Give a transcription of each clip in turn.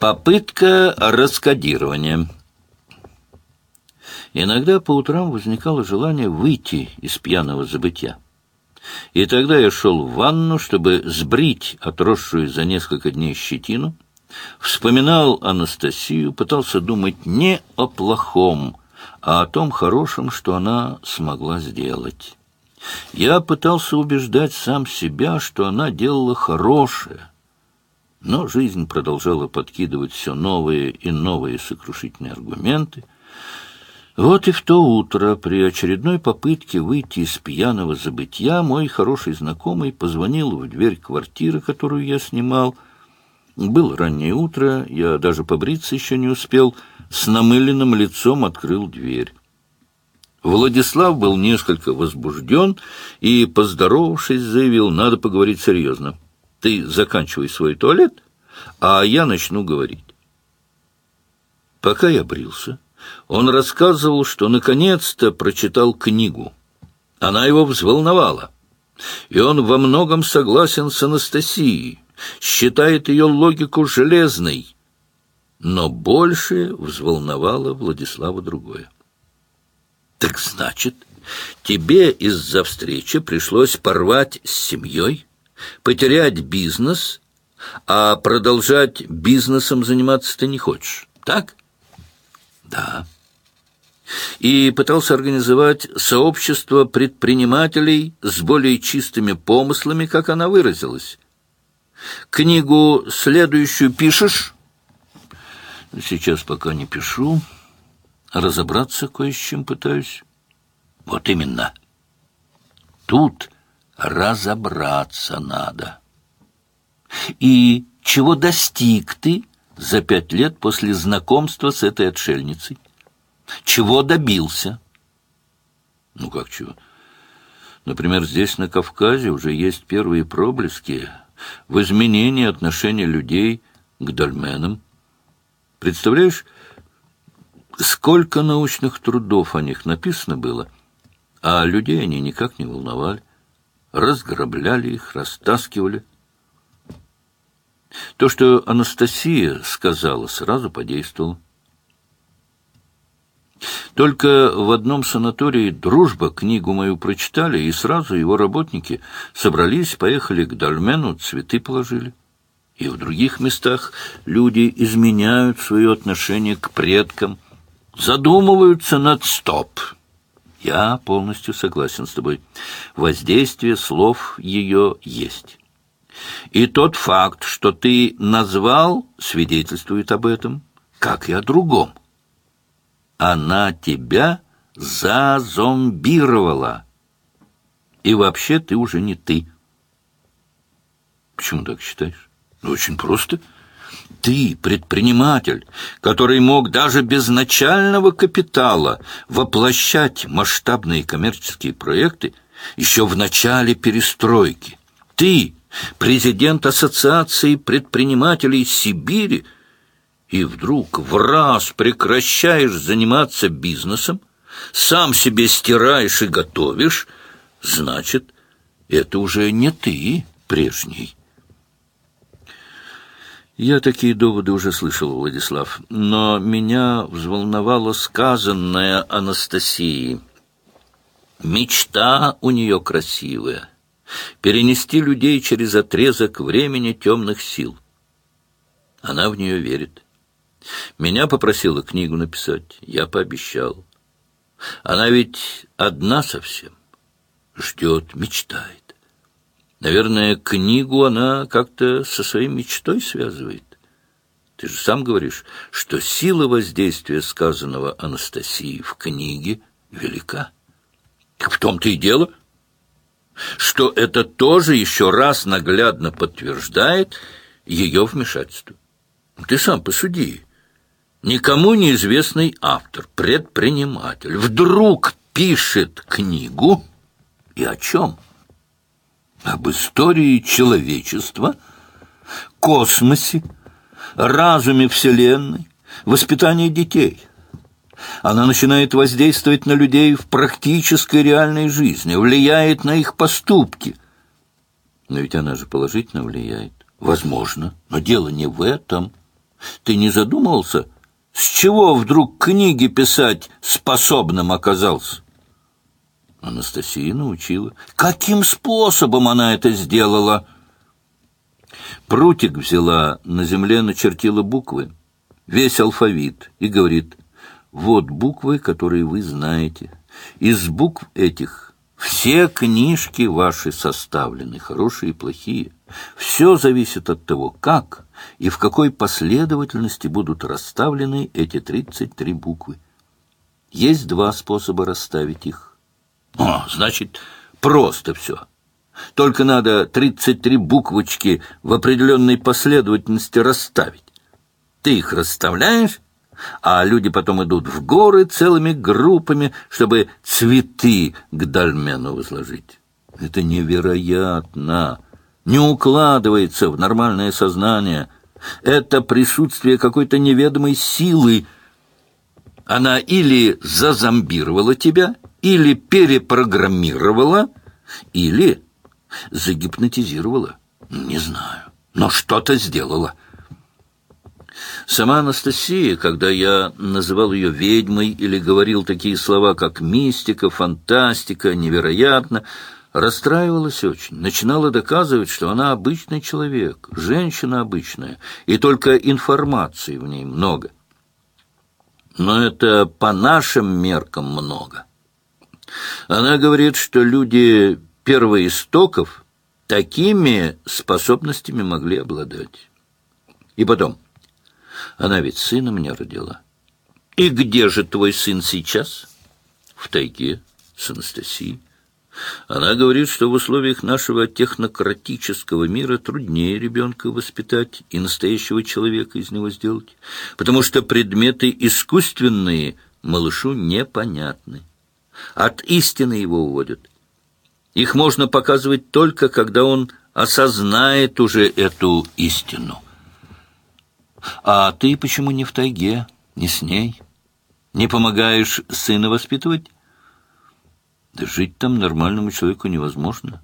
Попытка раскодирования. Иногда по утрам возникало желание выйти из пьяного забытья. И тогда я шел в ванну, чтобы сбрить отросшую за несколько дней щетину, вспоминал Анастасию, пытался думать не о плохом, а о том хорошем, что она смогла сделать. Я пытался убеждать сам себя, что она делала хорошее, но жизнь продолжала подкидывать все новые и новые сокрушительные аргументы. Вот и в то утро, при очередной попытке выйти из пьяного забытья, мой хороший знакомый позвонил в дверь квартиры, которую я снимал. Было раннее утро, я даже побриться еще не успел, с намыленным лицом открыл дверь. Владислав был несколько возбужден и, поздоровавшись, заявил, надо поговорить серьезно. Ты заканчивай свой туалет, а я начну говорить. Пока я брился, он рассказывал, что наконец-то прочитал книгу. Она его взволновала, и он во многом согласен с Анастасией, считает ее логику железной. Но больше взволновало Владислава другое. «Так значит, тебе из-за встречи пришлось порвать с семьей?» Потерять бизнес, а продолжать бизнесом заниматься ты не хочешь, так? Да. И пытался организовать сообщество предпринимателей с более чистыми помыслами, как она выразилась. Книгу следующую пишешь? Сейчас пока не пишу. Разобраться кое с чем пытаюсь. Вот именно. Тут разобраться надо. И чего достиг ты за пять лет после знакомства с этой отшельницей? Чего добился? Ну как чего? Например, здесь, на Кавказе, уже есть первые проблески в изменении отношения людей к дольменам. Представляешь, сколько научных трудов о них написано было, а людей они никак не волновали разграбляли их, растаскивали. То, что Анастасия сказала, сразу подействовало. Только в одном санатории «Дружба» книгу мою прочитали, и сразу его работники собрались, поехали к Дальмену, цветы положили. И в других местах люди изменяют свое отношение к предкам, задумываются над «стоп». Я полностью согласен с тобой. Воздействие слов ее есть. И тот факт, что ты назвал, свидетельствует об этом, как и о другом. Она тебя зазомбировала. И вообще ты уже не ты. Почему так считаешь? Ну, очень просто. Ты, предприниматель, который мог даже без начального капитала воплощать масштабные коммерческие проекты еще в начале перестройки. Ты, президент Ассоциации предпринимателей Сибири, и вдруг в раз прекращаешь заниматься бизнесом, сам себе стираешь и готовишь, значит, это уже не ты прежний. Я такие доводы уже слышал, Владислав, но меня взволновало сказанное Анастасии. Мечта у нее красивая — перенести людей через отрезок времени темных сил. Она в нее верит. Меня попросила книгу написать, я пообещал. Она ведь одна совсем, ждет, мечтает. Наверное, книгу она как-то со своей мечтой связывает. Ты же сам говоришь, что сила воздействия сказанного Анастасии в книге велика. В том-то и дело, что это тоже еще раз наглядно подтверждает ее вмешательство. Ты сам посуди. Никому неизвестный автор, предприниматель, вдруг пишет книгу и о чем? — об истории человечества, космосе, разуме Вселенной, воспитании детей. Она начинает воздействовать на людей в практической реальной жизни, влияет на их поступки. Но ведь она же положительно влияет. Возможно, но дело не в этом. Ты не задумывался, с чего вдруг книги писать способным оказался? Анастасия научила. Каким способом она это сделала? Прутик взяла, на земле начертила буквы, весь алфавит, и говорит, вот буквы, которые вы знаете. Из букв этих все книжки ваши составлены, хорошие и плохие. Все зависит от того, как и в какой последовательности будут расставлены эти 33 буквы. Есть два способа расставить их. О, значит, просто все. Только надо 33 буквочки в определенной последовательности расставить. Ты их расставляешь, а люди потом идут в горы целыми группами, чтобы цветы к дольмену возложить. Это невероятно, не укладывается в нормальное сознание. Это присутствие какой-то неведомой силы. Она или зазомбировала тебя, или перепрограммировала, или загипнотизировала. Не знаю, но что-то сделала. Сама Анастасия, когда я называл ее ведьмой или говорил такие слова, как мистика, фантастика, невероятно, расстраивалась очень, начинала доказывать, что она обычный человек, женщина обычная, и только информации в ней много. Но это по нашим меркам много. Она говорит, что люди первоистоков такими способностями могли обладать. И потом... Она ведь сына мне родила. И где же твой сын сейчас? В тайге с Анастасией. Она говорит, что в условиях нашего технократического мира труднее ребенка воспитать и настоящего человека из него сделать, потому что предметы искусственные малышу непонятны. От истины его уводят. Их можно показывать только, когда он осознает уже эту истину. А ты почему не в тайге, не с ней? Не помогаешь сына воспитывать? Да жить там нормальному человеку невозможно.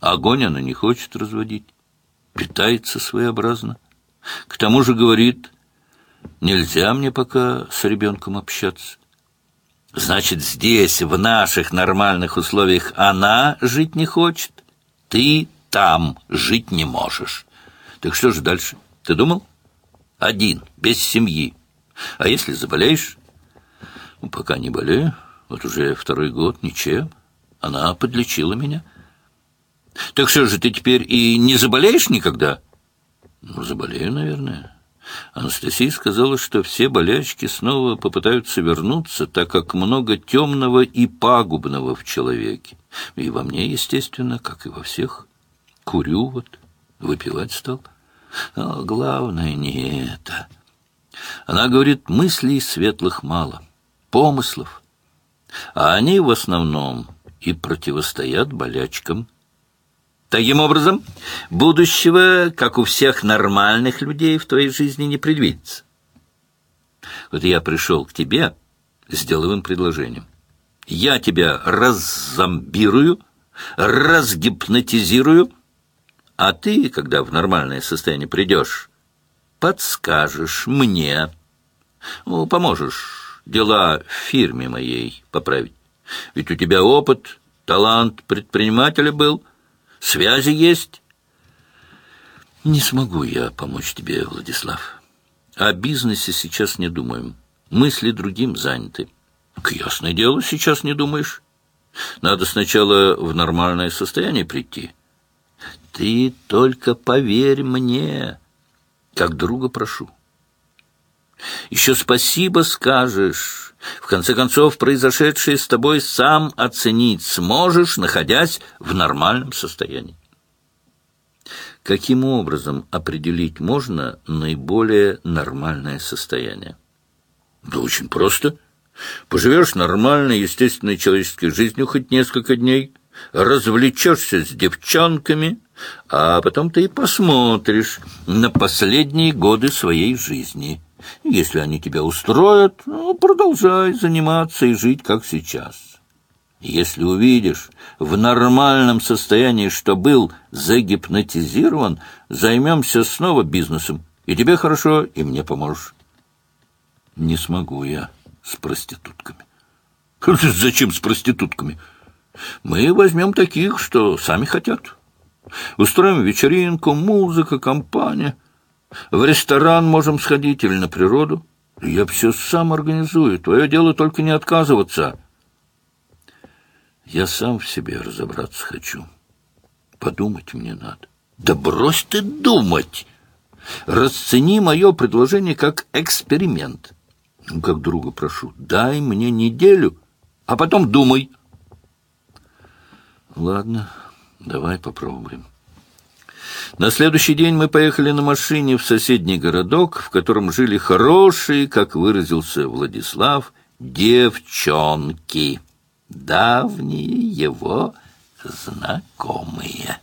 Огонь она не хочет разводить, питается своеобразно. К тому же говорит, нельзя мне пока с ребенком общаться. Значит, здесь, в наших нормальных условиях, она жить не хочет. Ты там жить не можешь. Так что же дальше? Ты думал? Один, без семьи. А если заболеешь? Ну, пока не болею. Вот уже второй год, ничем. Она подлечила меня. Так что же, ты теперь и не заболеешь никогда? Ну, заболею, наверное. Анастасия сказала, что все болячки снова попытаются вернуться, так как много темного и пагубного в человеке. И во мне, естественно, как и во всех. Курю вот, выпивать стал. Но главное не это. Она говорит, мыслей светлых мало, помыслов. А они в основном и противостоят болячкам. Таким образом, будущего, как у всех нормальных людей, в твоей жизни не предвидится. Вот я пришел к тебе с деловым предложением. Я тебя раззомбирую, разгипнотизирую, а ты, когда в нормальное состояние придешь, подскажешь мне, ну, поможешь дела в фирме моей поправить. Ведь у тебя опыт, талант предпринимателя был, связи есть. Не смогу я помочь тебе, Владислав. О бизнесе сейчас не думаем. Мысли другим заняты. К ясное дело, сейчас не думаешь. Надо сначала в нормальное состояние прийти. Ты только поверь мне, как друга прошу. Еще спасибо скажешь. В конце концов, произошедшее с тобой сам оценить сможешь, находясь в нормальном состоянии. Каким образом определить можно наиболее нормальное состояние? Да очень просто. Поживешь нормальной, естественной человеческой жизнью хоть несколько дней, развлечешься с девчонками, а потом ты и посмотришь на последние годы своей жизни. Если они тебя устроят, ну, продолжай заниматься и жить, как сейчас. Если увидишь в нормальном состоянии, что был загипнотизирован, займемся снова бизнесом И тебе хорошо, и мне поможешь. Не смогу я с проститутками. Зачем с проститутками? Мы возьмем таких, что сами хотят. Устроим вечеринку, музыка, компания. В ресторан можем сходить или на природу. Я все сам организую. Твое дело только не отказываться. Я сам в себе разобраться хочу. Подумать мне надо. Да брось ты думать! Расцени мое предложение как эксперимент. Ну, как друга прошу, дай мне неделю, а потом думай. Ладно, давай попробуем. На следующий день мы поехали на машине в соседний городок, в котором жили хорошие, как выразился Владислав, девчонки, давние его знакомые.